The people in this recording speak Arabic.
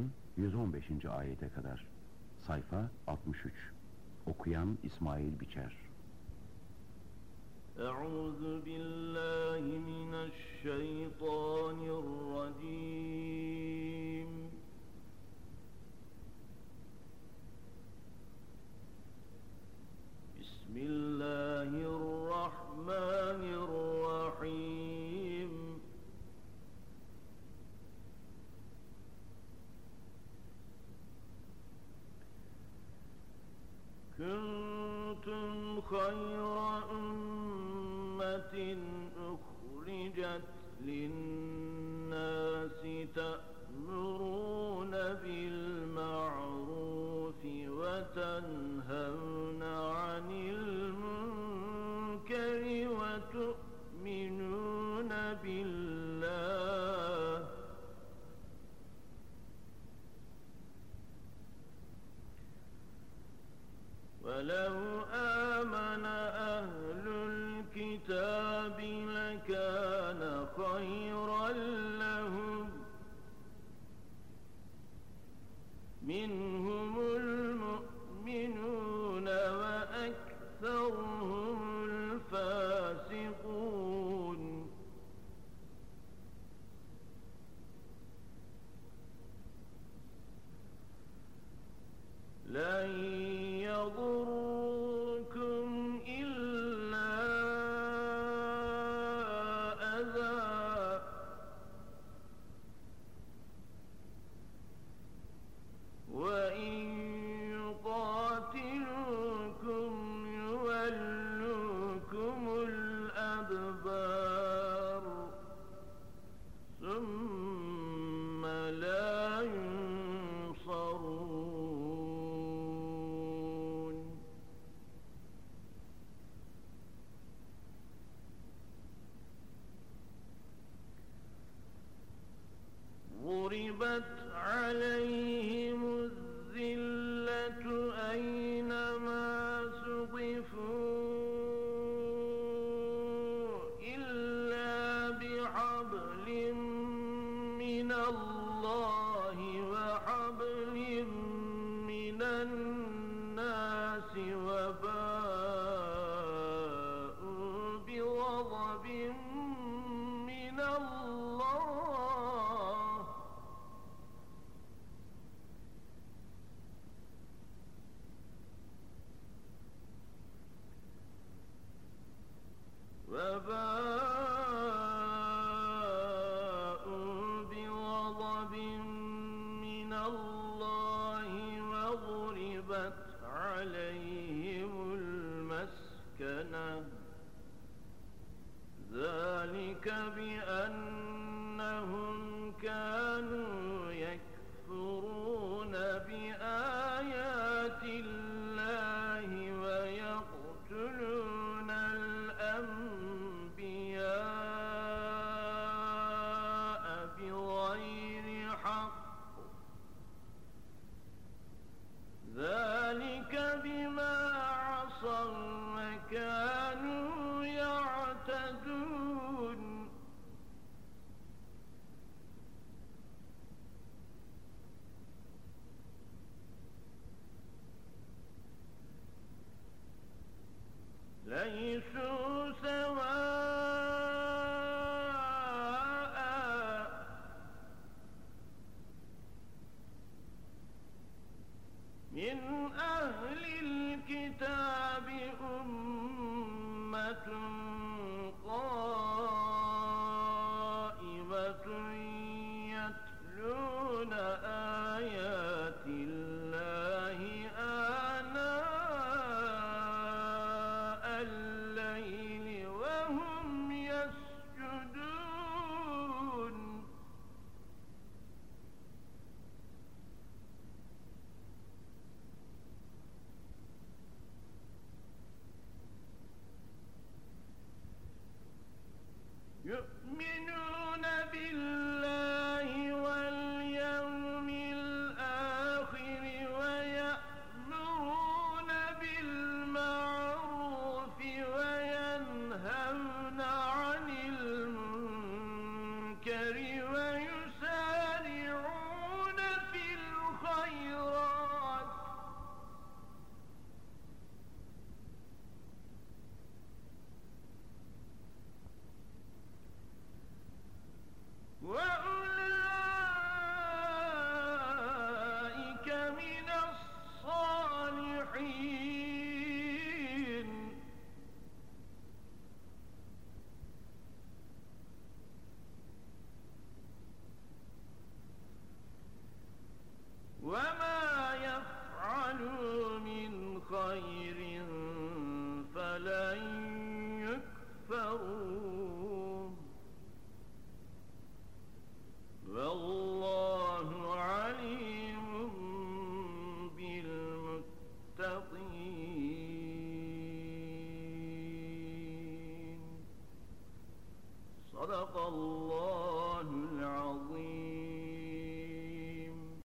Kur'an 115. ayete kadar. Sayfa 63. Okuyan İsmail Biçer. Euzu billahi mineşşeytanirracim. كنتم خير أمة أخرجت للناس تأمرون خيرا لهم. منهم المؤمنون وأكثرهم الفاسقون. لن ضربت عليهم الذلة أينما سقفوا إلا بحبل من الله وحبل من الناس وباءوا بغضب من الله من الله وضربت عليهم المسكنة ذلك بأنهم كانوا أمة أرواح